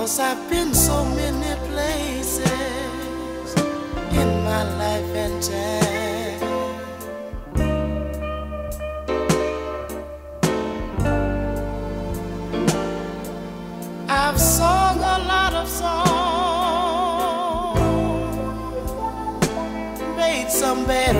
Cause I've been so many places in my life and time. I've sung a lot of songs, made some bad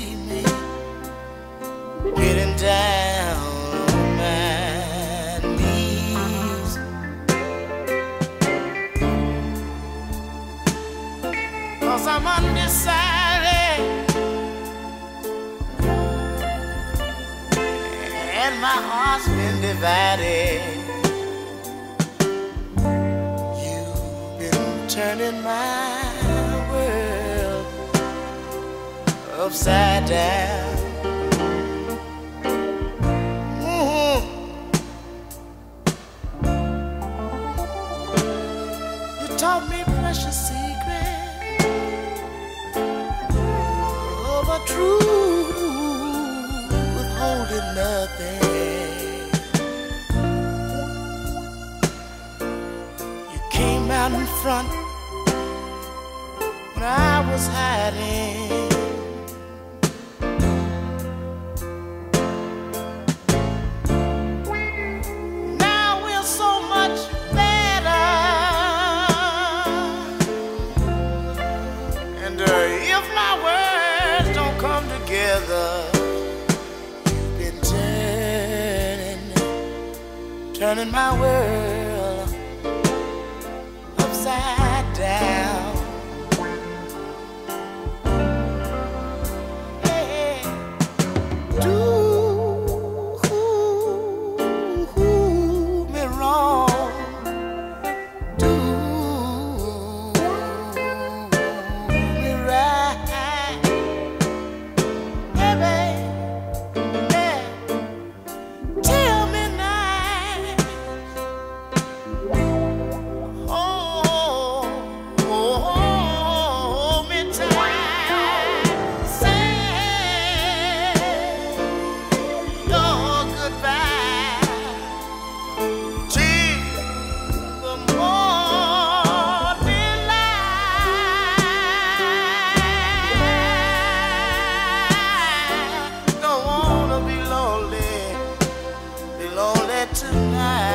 my heart's been divided. You've been turning my world upside down. was hiding. Now we're so much better. And uh, if my words don't come together, you've been turning, turning my world upside. tonight.